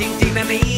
จริงๆนะนี่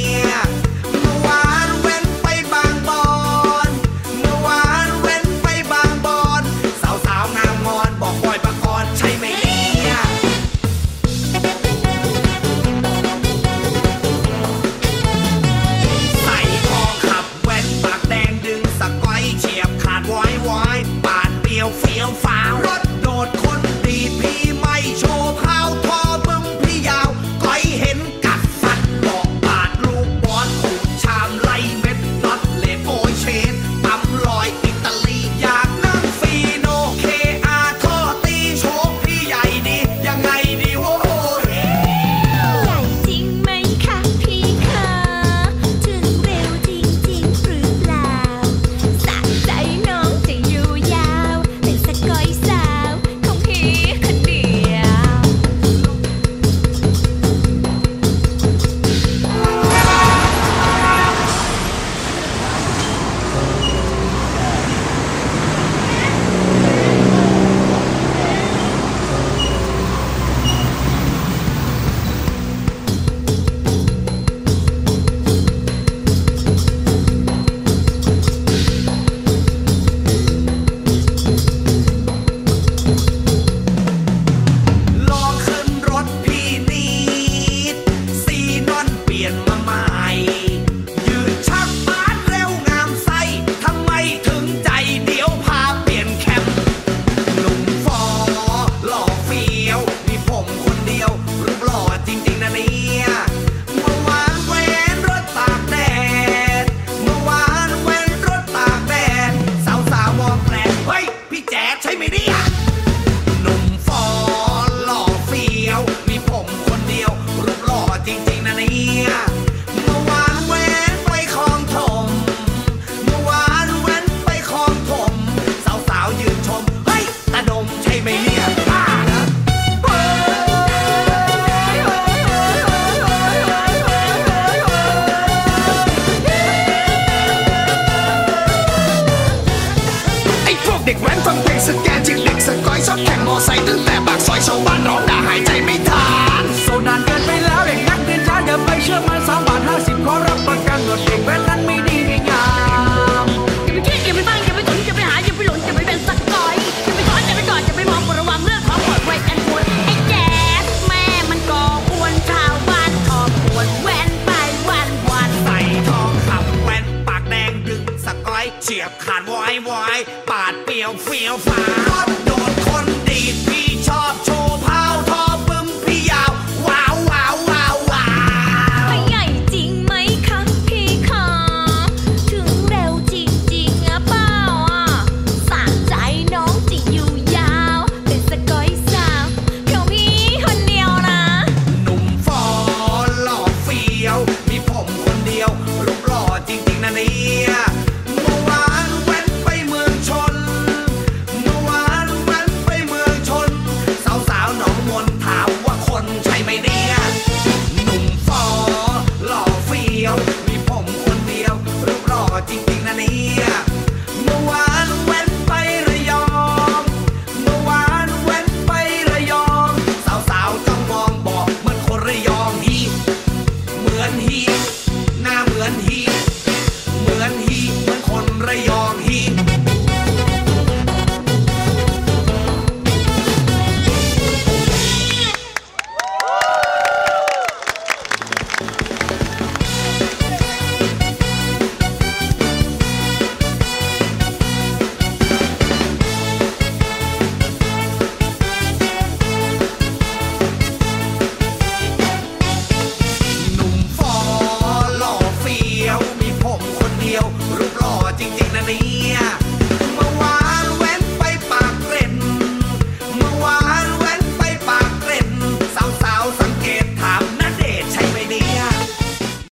ด็กแว้นฟังเพลงสแกนจิตเด็กสกอยชอบแข่งมอไซค์ตั้งแต่ปากซอยชาวบ้านร้องด่าหายใจไม่ทันโซนานเกินไปแล้วเด็กนักเรียนช้าอย่าไปเชื่อมันสามบาทห้าสิบขอร me.